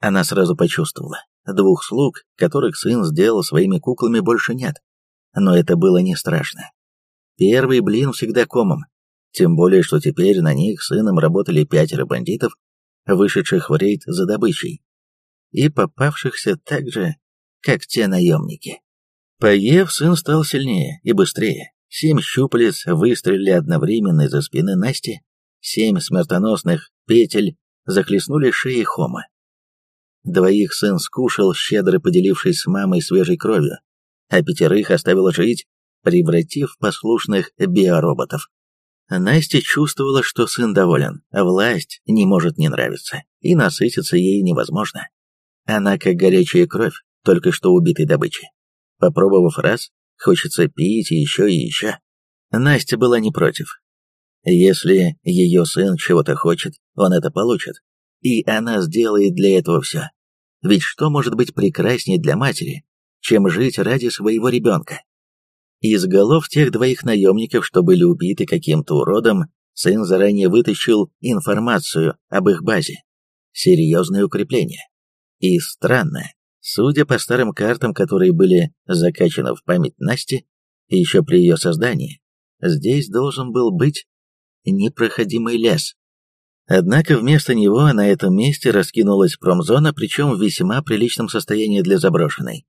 Она сразу почувствовала. Двух слуг, которых сын сделал своими куклами, больше нет. Но это было не страшно. Первый блин всегда комом. Тем более, что теперь на них сыном работали пятеро бандитов, вышедших в рейд за добычей, и попавшихся так же, как те наемники. Поев, сын стал сильнее и быстрее. Семь щупалец выстрелили одновременно из-за спины Насти, семь смертоносных петель захлестнули шеи Хома. Двоих сын скушал, щедро поделившись с мамой свежей кровью, а пятерых оставил жить, превратив послушных биороботов. Настя чувствовала, что сын доволен, а власть не может не нравиться, и насытиться ей невозможно. Она как горячая кровь, только что убитой добычи. Попробовав раз, хочется пить и еще и еще. Настя была не против. Если ее сын чего-то хочет, он это получит. И она сделает для этого все. Ведь что может быть прекраснее для матери, чем жить ради своего ребенка? Из голов тех двоих наемников, что были убиты каким-то уродом, сын заранее вытащил информацию об их базе. Серьезное укрепление. И странно, судя по старым картам, которые были закачаны в память Насти, еще при ее создании, здесь должен был быть непроходимый лес. Однако вместо него на этом месте раскинулась промзона, причем в весьма приличном состоянии для заброшенной.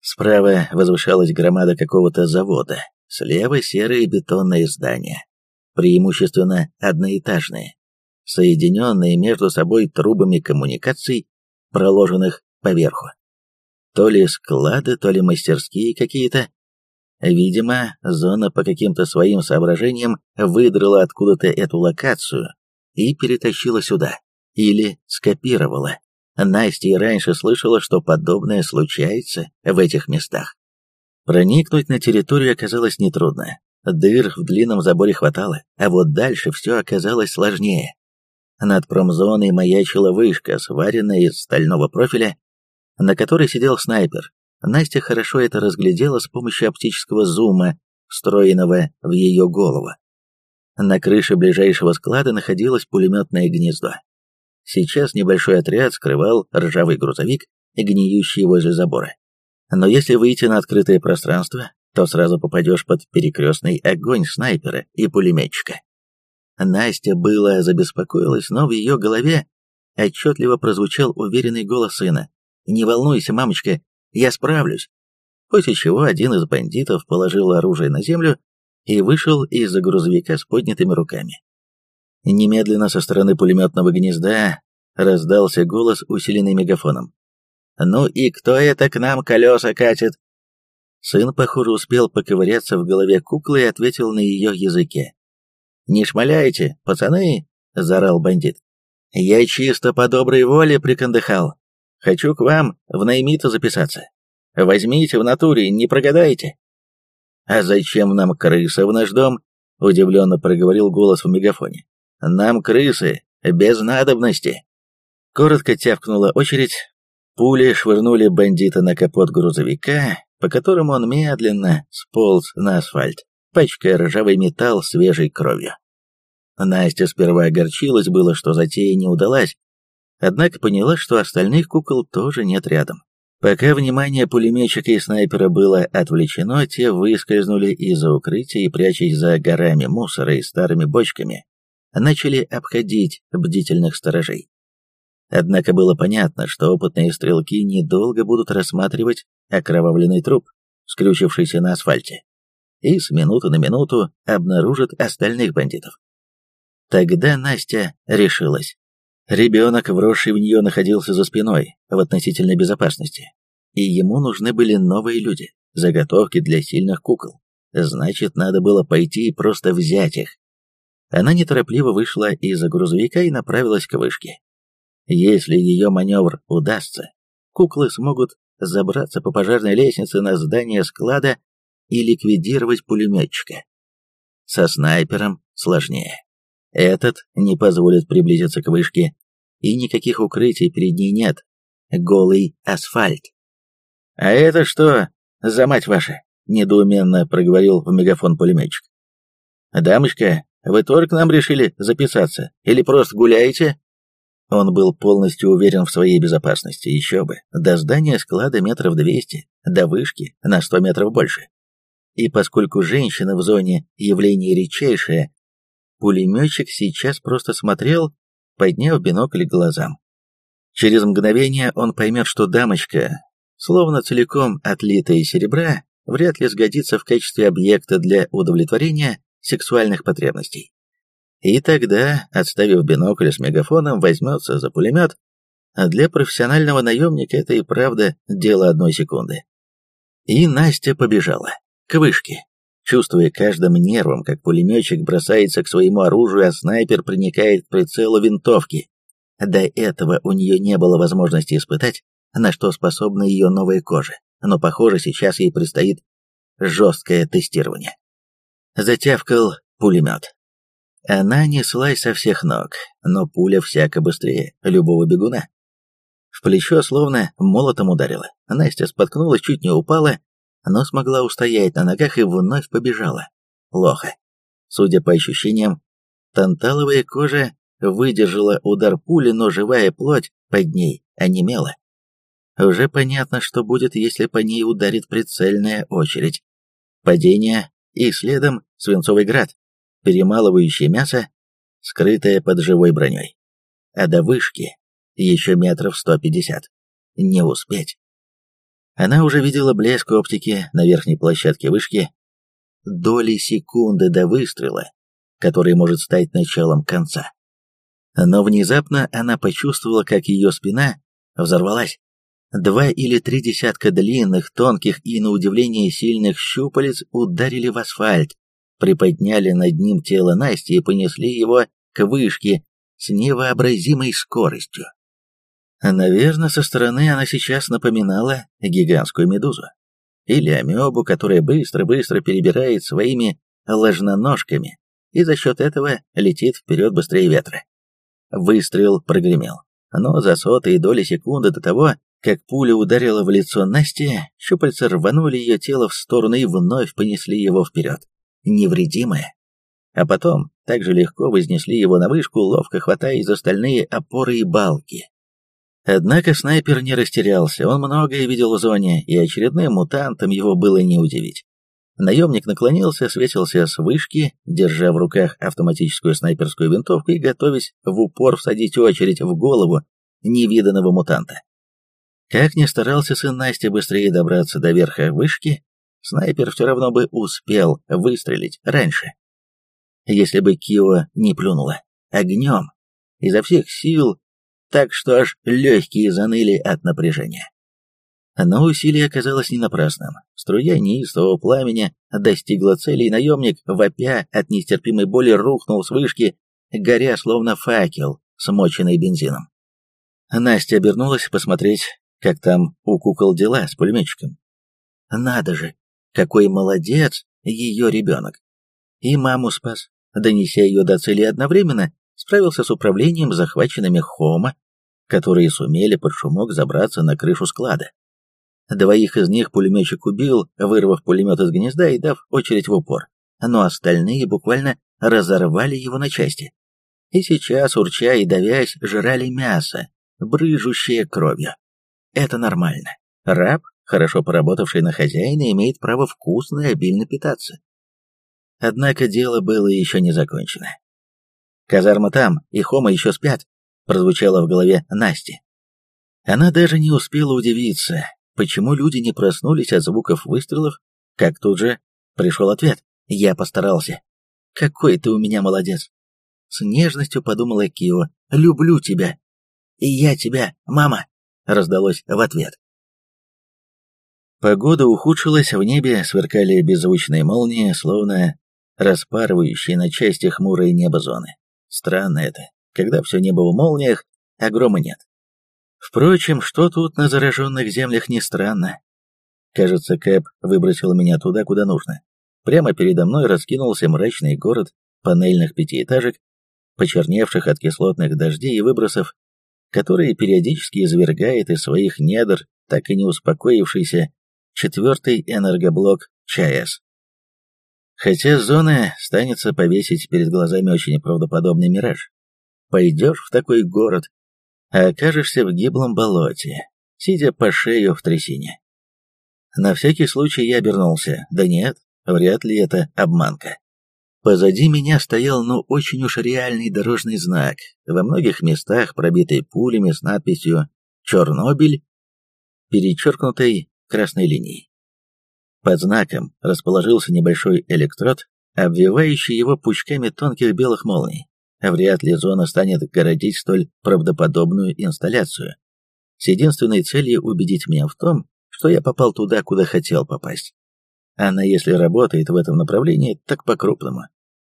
Справа возвышалась громада какого-то завода, слева серые бетонные здания, преимущественно одноэтажные, соединенные между собой трубами коммуникаций, проложенных поверху. То ли склады, то ли мастерские какие-то. Видимо, зона по каким-то своим соображениям выдрала откуда-то эту локацию и перетащила сюда. Или скопировала. Настя и раньше слышала, что подобное случается в этих местах. Проникнуть на территорию оказалось нетрудно. Дыр в длинном заборе хватало, а вот дальше все оказалось сложнее. Над промзоной маячила вышка, сваренная из стального профиля, на которой сидел снайпер. Настя хорошо это разглядела с помощью оптического зума, встроенного в ее голову. На крыше ближайшего склада находилось пулеметное гнездо. Сейчас небольшой отряд скрывал ржавый грузовик, гниющий возле забора. Но если выйти на открытое пространство, то сразу попадешь под перекрестный огонь снайпера и пулеметчика. Настя было забеспокоилась, но в ее голове отчетливо прозвучал уверенный голос сына. «Не волнуйся, мамочка, я справлюсь». После чего один из бандитов положил оружие на землю и вышел из-за грузовика с поднятыми руками. Немедленно со стороны пулеметного гнезда раздался голос, усиленный мегафоном. «Ну и кто это к нам колеса катит?» Сын, похоже, успел поковыряться в голове куклы и ответил на ее языке. «Не шмаляйте, пацаны!» — заорал бандит. «Я чисто по доброй воле прикандыхал. Хочу к вам в наймита записаться. Возьмите в натуре, не прогадайте». «А зачем нам крыса в наш дом?» — удивленно проговорил голос в мегафоне. Нам крысы, без надобности. Коротко тявкнула очередь. Пули швырнули бандита на капот грузовика, по которому он медленно сполз на асфальт, пачкая ржавый металл свежей кровью. Настя сперва огорчилась было, что затея не удалась, однако поняла, что остальных кукол тоже нет рядом. Пока внимание пулеметчика и снайпера было отвлечено, те выскользнули из-за укрытия и, прячась за горами мусора и старыми бочками, начали обходить бдительных сторожей. Однако было понятно, что опытные стрелки недолго будут рассматривать окровавленный труп, скрючившийся на асфальте, и с минуты на минуту обнаружат остальных бандитов. Тогда Настя решилась. Ребенок, вросший в нее, находился за спиной, в относительной безопасности, и ему нужны были новые люди, заготовки для сильных кукол. Значит, надо было пойти и просто взять их. Она неторопливо вышла из-за грузовика и направилась к вышке. Если ее маневр удастся, куклы смогут забраться по пожарной лестнице на здание склада и ликвидировать пулеметчика. Со снайпером сложнее. Этот не позволит приблизиться к вышке, и никаких укрытий перед ней нет. Голый асфальт. «А это что за мать ваша?» — недоуменно проговорил в мегафон пулеметчик. «Дамочка, вы только нам решили записаться? Или просто гуляете?» Он был полностью уверен в своей безопасности, еще бы. До здания склада метров двести, до вышки на сто метров больше. И поскольку женщина в зоне явление редчайшее, пулеметчик сейчас просто смотрел, подняв бинокль к глазам. Через мгновение он поймет, что дамочка, словно целиком отлитая из серебра, вряд ли сгодится в качестве объекта для удовлетворения сексуальных потребностей. И тогда, отставив бинокль с мегафоном, возьмется за пулемет, а для профессионального наемника это и правда дело одной секунды. И Настя побежала к вышке, чувствуя каждым нервом, как пулеметчик бросается к своему оружию, а снайпер проникает к прицелу винтовки. До этого у нее не было возможности испытать, на что способна ее новая кожа, но, похоже, сейчас ей предстоит жесткое тестирование. Затявкал пулемет. Она неслась со всех ног, но пуля всяко быстрее любого бегуна. В плечо словно молотом ударила. Настя споткнулась, чуть не упала, но смогла устоять на ногах и вновь побежала. Плохо. Судя по ощущениям, танталовая кожа выдержала удар пули, но живая плоть под ней онемела. Уже понятно, что будет, если по ней ударит прицельная очередь. Падение и следом свинцовый град перемалывающее мясо, скрытое под живой броней. А до вышки еще метров сто пятьдесят. Не успеть. Она уже видела блеск оптики на верхней площадке вышки. Доли секунды до выстрела, который может стать началом конца. Но внезапно она почувствовала, как ее спина взорвалась. Два или три десятка длинных, тонких и, на удивление, сильных щупалец ударили в асфальт, приподняли над ним тело Насти и понесли его к вышке с невообразимой скоростью. Наверное, со стороны она сейчас напоминала гигантскую медузу. Или амебу, которая быстро-быстро перебирает своими ложноножками и за счет этого летит вперед быстрее ветра. Выстрел прогремел, но за сотые доли секунды до того, как пуля ударила в лицо Насти, щупальца рванули ее тело в сторону и вновь понесли его вперед невредимое. А потом также легко вознесли его на вышку, ловко хватаясь за стальные опоры и балки. Однако снайпер не растерялся, он многое видел в зоне, и очередным мутантом его было не удивить. Наемник наклонился, светился с вышки, держа в руках автоматическую снайперскую винтовку и готовясь в упор всадить очередь в голову невиданного мутанта. Как ни старался сын Насти быстрее добраться до верха вышки, снайпер все равно бы успел выстрелить раньше. Если бы Кио не плюнула огнем изо всех сил, так что аж легкие заныли от напряжения. Но усилие оказалось не напрасным. Струя неистового пламени достигла цели, и наемник, вопя от нестерпимой боли, рухнул с вышки, горя словно факел, смоченный бензином. Настя обернулась посмотреть, как там у кукол дела с пулеметчиком. Надо же, какой молодец ее ребенок. И маму спас, донеся ее до цели одновременно, справился с управлением захваченными Хома, которые сумели под шумок забраться на крышу склада. Двоих из них пулеметчик убил, вырвав пулемет из гнезда и дав очередь в упор, но остальные буквально разорвали его на части. И сейчас, урча и давясь, жрали мясо, брыжущее кровью. Это нормально. Раб хорошо поработавший на хозяина, имеет право вкусно и обильно питаться. Однако дело было еще не закончено. «Казарма там, и Хома еще спят», — прозвучало в голове Насти. Она даже не успела удивиться, почему люди не проснулись от звуков выстрелов, как тут же пришел ответ. «Я постарался». «Какой ты у меня молодец!» С нежностью подумала Кио. «Люблю тебя!» «И я тебя, мама!» раздалось в ответ. Погода ухудшилась, в небе сверкали беззвучные молнии, словно распарывающие на части хмурое небо зоны. Странно это, когда все небо в молниях, а грома нет. Впрочем, что тут на зараженных землях не странно. Кажется, Кэп выбросил меня туда, куда нужно. Прямо передо мной раскинулся мрачный город панельных пятиэтажек, почерневших от кислотных дождей и выбросов, которые периодически извергает из своих недр так и не успокоившийся четвертый энергоблок ЧАЭС. Хотя с зоны станется повесить перед глазами очень правдоподобный мираж. Пойдешь в такой город, а окажешься в гиблом болоте, сидя по шею в трясине. На всякий случай я обернулся. Да нет, вряд ли это обманка. Позади меня стоял ну очень уж реальный дорожный знак, во многих местах пробитый пулями с надписью «Чернобыль», перечеркнутой красной линией. Под знаком расположился небольшой электрод, обвивающий его пучками тонких белых молний. Вряд ли зона станет городить столь правдоподобную инсталляцию. С единственной целью убедить меня в том, что я попал туда, куда хотел попасть. Она, если работает в этом направлении, так по-крупному.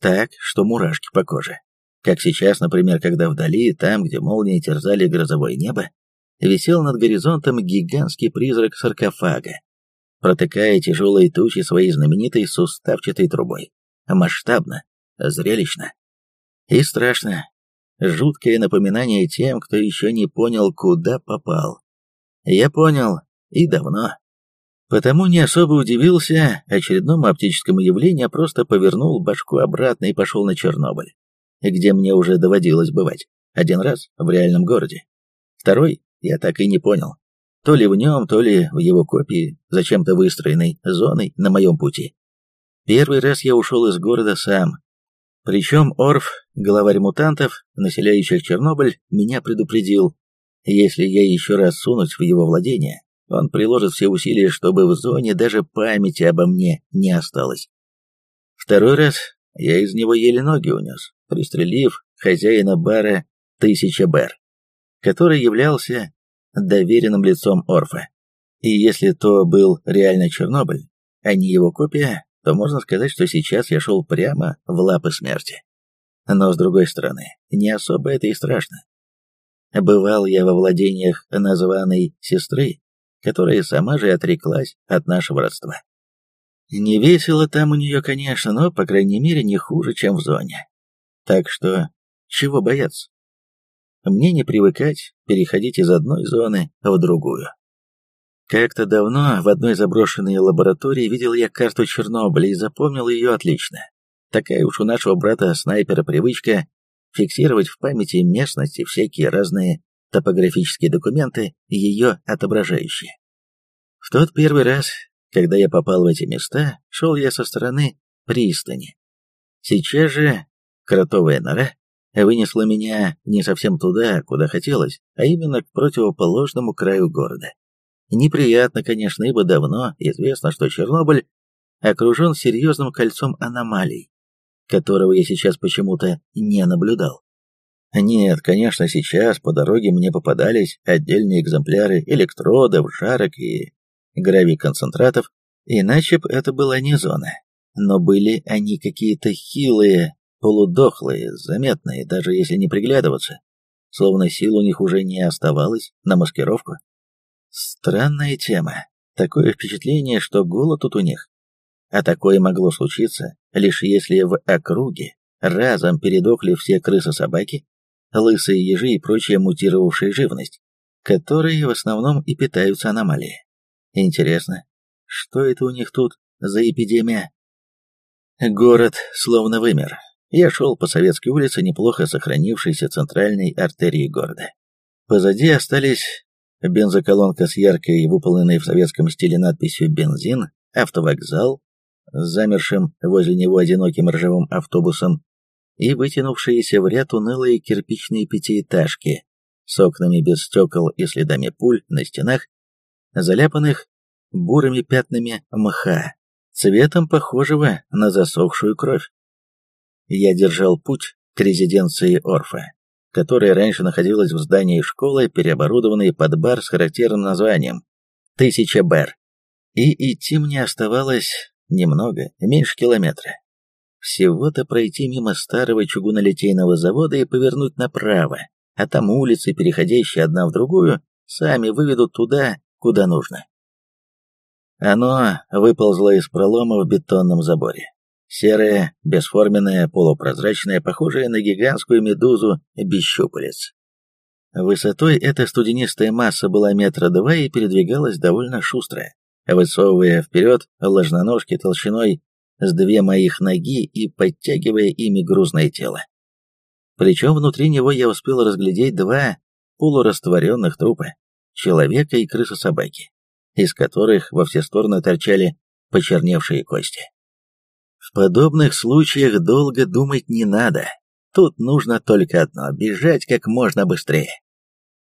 Так, что мурашки по коже. Как сейчас, например, когда вдали, там, где молнии терзали грозовое небо, висел над горизонтом гигантский призрак саркофага, протыкая тяжелые тучи своей знаменитой суставчатой трубой. Масштабно, зрелищно и страшно. Жуткое напоминание тем, кто еще не понял, куда попал. Я понял, и давно. Потому не особо удивился очередному оптическому явлению, а просто повернул башку обратно и пошел на Чернобыль, где мне уже доводилось бывать. Один раз в реальном городе. Второй я так и не понял. То ли в нем, то ли в его копии, зачем-то выстроенной зоной на моем пути. Первый раз я ушел из города сам. Причем Орф, главарь мутантов, населяющих Чернобыль, меня предупредил. Если я еще раз сунусь в его владение, он приложит все усилия, чтобы в зоне даже памяти обо мне не осталось. Второй раз я из него еле ноги унес, пристрелив хозяина бара «Тысяча Бэр», который являлся доверенным лицом Орфа. И если то был реально Чернобыль, а не его копия, то можно сказать, что сейчас я шел прямо в лапы смерти. Но, с другой стороны, не особо это и страшно. Бывал я во владениях названной сестры, которая сама же отреклась от нашего родства. Не весело там у нее, конечно, но, по крайней мере, не хуже, чем в зоне. Так что, чего бояться? Мне не привыкать переходить из одной зоны в другую. Как-то давно в одной заброшенной лаборатории видел я карту Чернобыля и запомнил ее отлично. Такая уж у нашего брата-снайпера привычка фиксировать в памяти местности всякие разные топографические документы, ее отображающие. В тот первый раз, когда я попал в эти места, шел я со стороны пристани. Сейчас же кротовая нора вынесла меня не совсем туда, куда хотелось, а именно к противоположному краю города. Неприятно, конечно, ибо давно известно, что Чернобыль окружен серьезным кольцом аномалий, которого я сейчас почему-то не наблюдал. Нет, конечно, сейчас по дороге мне попадались отдельные экземпляры электродов, жарок и гравиконцентратов, иначе б это была не зона. Но были они какие-то хилые, полудохлые, заметные, даже если не приглядываться. Словно сил у них уже не оставалось на маскировку. Странная тема. Такое впечатление, что голод тут у них. А такое могло случиться, лишь если в округе разом передохли все крысы-собаки, лысые ежи и прочая мутировавшая живность, которые в основном и питаются аномалией. Интересно, что это у них тут за эпидемия? Город словно вымер. Я шел по Советской улице, неплохо сохранившейся центральной артерии города. Позади остались бензоколонка с яркой, выполненной в советском стиле надписью «Бензин», автовокзал, с замершим возле него одиноким ржавым автобусом и вытянувшиеся в ряд унылые кирпичные пятиэтажки с окнами без стекол и следами пуль на стенах, заляпанных бурыми пятнами мха, цветом похожего на засохшую кровь. Я держал путь к резиденции Орфа, которая раньше находилась в здании школы, переоборудованной под бар с характерным названием «Тысяча бар». И идти мне оставалось немного, меньше километра. Всего-то пройти мимо старого чугунолитейного завода и повернуть направо, а там улицы, переходящие одна в другую, сами выведут туда, куда нужно. Оно выползло из пролома в бетонном заборе. Серое, бесформенное, полупрозрачное, похожее на гигантскую медузу без щупалец. Высотой эта студенистая масса была метра два и передвигалась довольно шустро, высовывая вперед ложноножки толщиной с две моих ноги и подтягивая ими грузное тело. Причем внутри него я успел разглядеть два полурастворенных трупа, человека и крысы-собаки, из которых во все стороны торчали почерневшие кости. В подобных случаях долго думать не надо. Тут нужно только одно — бежать как можно быстрее.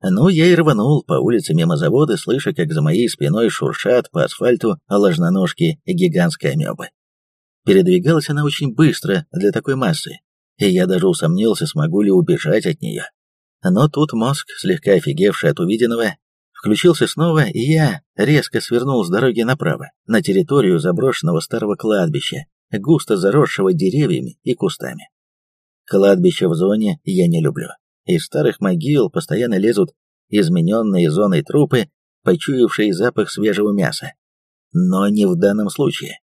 Ну, я и рванул по улице мимо завода, слыша, как за моей спиной шуршат по асфальту ложноножки гигантской амебы. Передвигалась она очень быстро для такой массы, и я даже усомнился, смогу ли убежать от нее. Но тут мозг, слегка офигевший от увиденного, включился снова, и я резко свернул с дороги направо, на территорию заброшенного старого кладбища, густо заросшего деревьями и кустами. Кладбище в зоне я не люблю. Из старых могил постоянно лезут измененные зоной трупы, почуявшие запах свежего мяса. Но не в данном случае.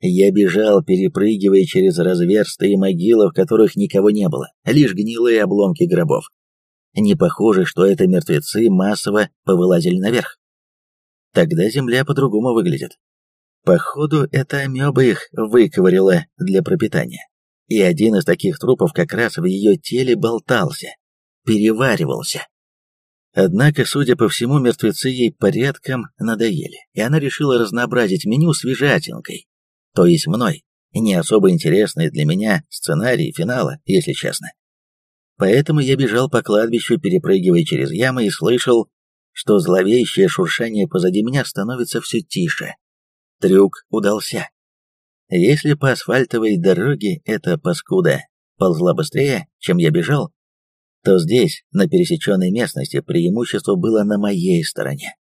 Я бежал, перепрыгивая через разверстые могилы, в которых никого не было, лишь гнилые обломки гробов. Не похоже, что это мертвецы массово повылазили наверх. Тогда земля по-другому выглядит. Походу, это амеба их выковырила для пропитания и один из таких трупов как раз в ее теле болтался, переваривался. Однако, судя по всему, мертвецы ей порядком надоели, и она решила разнообразить меню свежатинкой, то есть мной, не особо интересный для меня сценарий финала, если честно. Поэтому я бежал по кладбищу, перепрыгивая через ямы, и слышал, что зловещее шуршание позади меня становится все тише. Трюк удался. Если по асфальтовой дороге эта паскуда ползла быстрее, чем я бежал, то здесь, на пересеченной местности, преимущество было на моей стороне.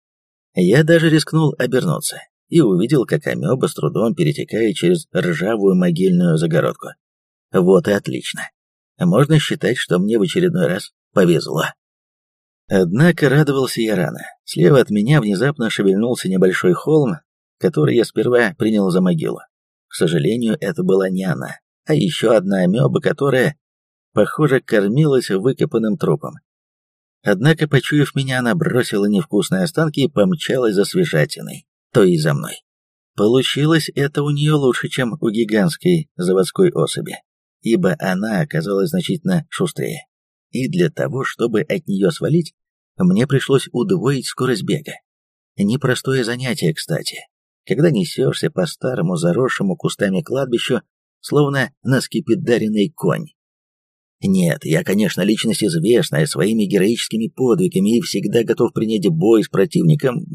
Я даже рискнул обернуться и увидел, как амеба с трудом перетекает через ржавую могильную загородку. Вот и отлично. Можно считать, что мне в очередной раз повезло. Однако радовался я рано. Слева от меня внезапно шевельнулся небольшой холм, который я сперва принял за могилу. К сожалению, это была не она, а еще одна амеба, которая, похоже, кормилась выкопанным трупом. Однако, почуяв меня, она бросила невкусные останки и помчалась за свежатиной, то и за мной. Получилось это у нее лучше, чем у гигантской заводской особи, ибо она оказалась значительно шустрее. И для того, чтобы от нее свалить, мне пришлось удвоить скорость бега. Непростое занятие, кстати, когда несешься по старому заросшему кустами кладбищу, словно на скипидаренный конь. Нет, я, конечно, личность известная своими героическими подвигами и всегда готов принять бой с противником,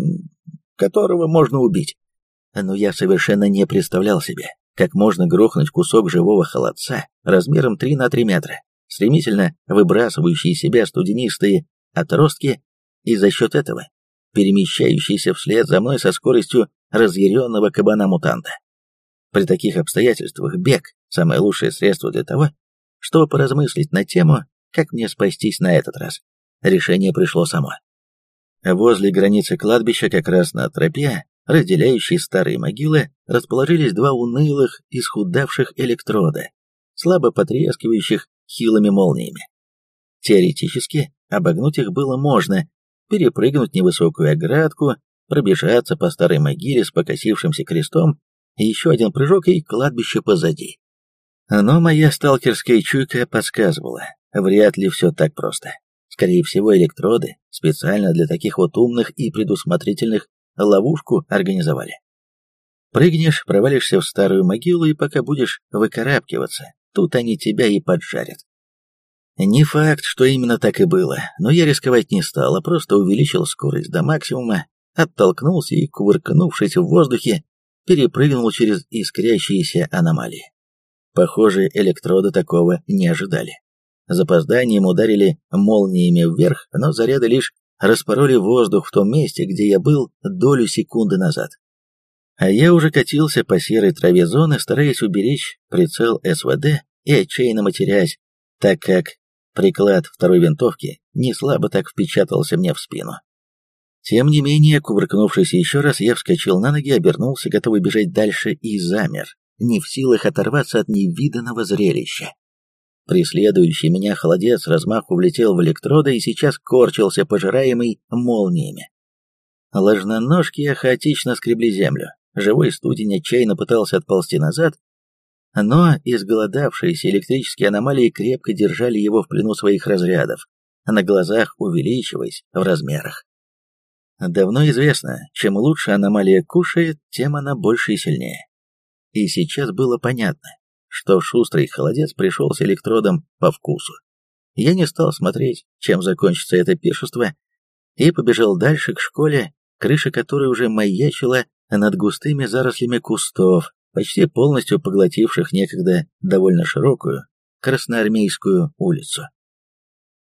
которого можно убить. Но я совершенно не представлял себе, как можно грохнуть кусок живого холодца размером 3 на 3 метра, стремительно выбрасывающий из себя студенистые отростки, и за счет этого перемещающийся вслед за мной со скоростью разъяренного кабана-мутанта. При таких обстоятельствах бег – самое лучшее средство для того, чтобы поразмыслить на тему, как мне спастись на этот раз. Решение пришло само. Возле границы кладбища, как раз на тропе, разделяющей старые могилы, расположились два унылых, исхудавших электрода, слабо потрескивающих хилыми молниями. Теоретически, обогнуть их было можно, перепрыгнуть невысокую оградку пробежаться по старой могиле с покосившимся крестом, еще один прыжок и кладбище позади. Но моя сталкерская чуйка подсказывала, вряд ли все так просто. Скорее всего, электроды специально для таких вот умных и предусмотрительных ловушку организовали. Прыгнешь, провалишься в старую могилу, и пока будешь выкарабкиваться, тут они тебя и поджарят. Не факт, что именно так и было, но я рисковать не стал, а просто увеличил скорость до максимума оттолкнулся и, кувыркнувшись в воздухе, перепрыгнул через искрящиеся аномалии. Похоже, электроды такого не ожидали. Запозданием ударили молниями вверх, но заряды лишь распороли воздух в том месте, где я был долю секунды назад. А я уже катился по серой траве зоны, стараясь уберечь прицел СВД и отчаянно матерясь, так как приклад второй винтовки не слабо так впечатался мне в спину. Тем не менее, кувыркнувшись еще раз, я вскочил на ноги, обернулся, готовый бежать дальше, и замер, не в силах оторваться от невиданного зрелища. Преследующий меня холодец размаху влетел в электроды и сейчас корчился, пожираемый молниями. Ложноножки хаотично скребли землю. Живой студень отчаянно пытался отползти назад, но изголодавшиеся электрические аномалии крепко держали его в плену своих разрядов, на глазах увеличиваясь в размерах. Давно известно, чем лучше аномалия кушает, тем она больше и сильнее. И сейчас было понятно, что шустрый холодец пришелся электродом по вкусу. Я не стал смотреть, чем закончится это пиршество, и побежал дальше к школе, крыша которой уже маячила над густыми зарослями кустов, почти полностью поглотивших некогда довольно широкую Красноармейскую улицу.